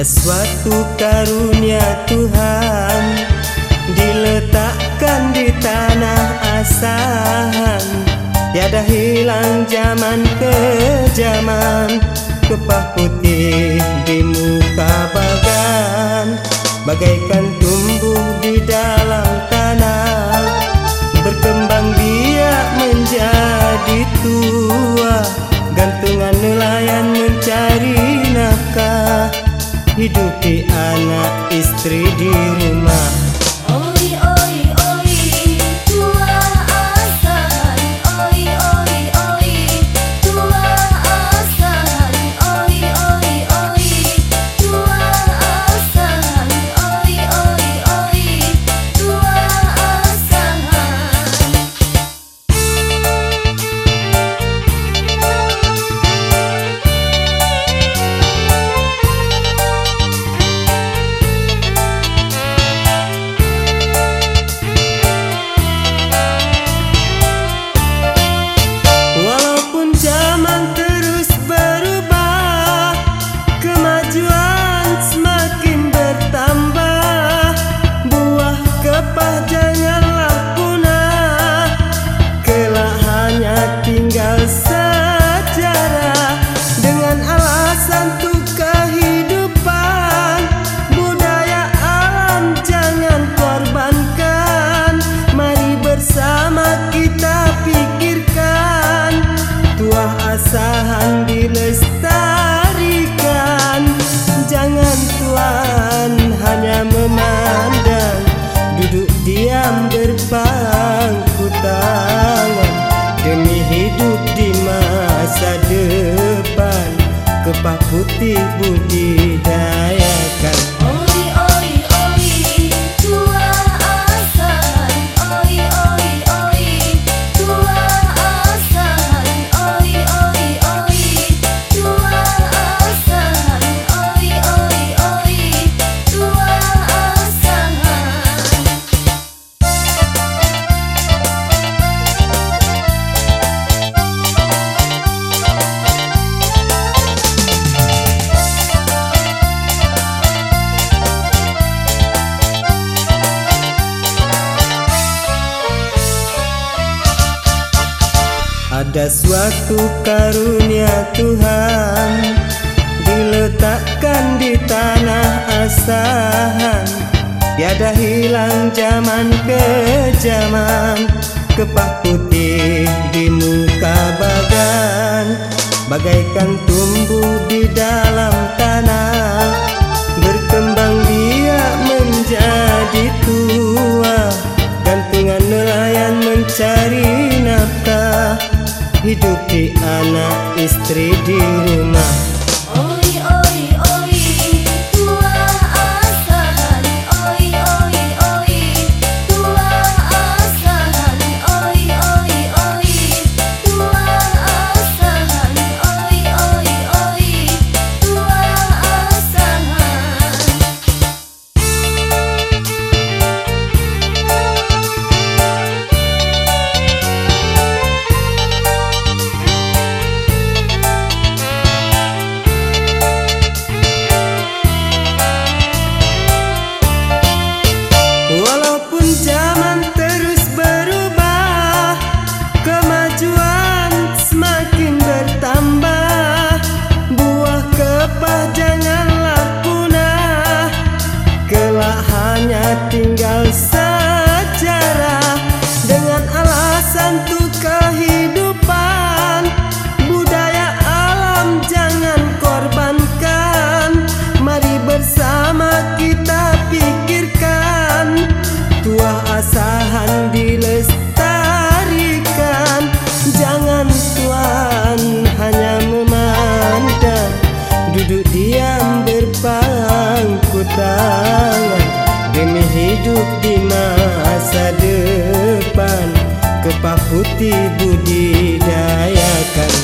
Suatu karunia Tuhan Diletakkan di tanah asahan. Tiada hilang zaman ke zaman Kepah putih di muka bagan Bagaikan tumbuh di dalam anak istri di rumah asahan di lestari Ada suatu karunia Tuhan Diletakkan di tanah asahan. Tiada hilang zaman ke zaman Kepah putih di muka bagan. Bagaikan tumbuh di dalam tanah istri di rumah tinggal hidup di masa depan. Kepah putih budidayakan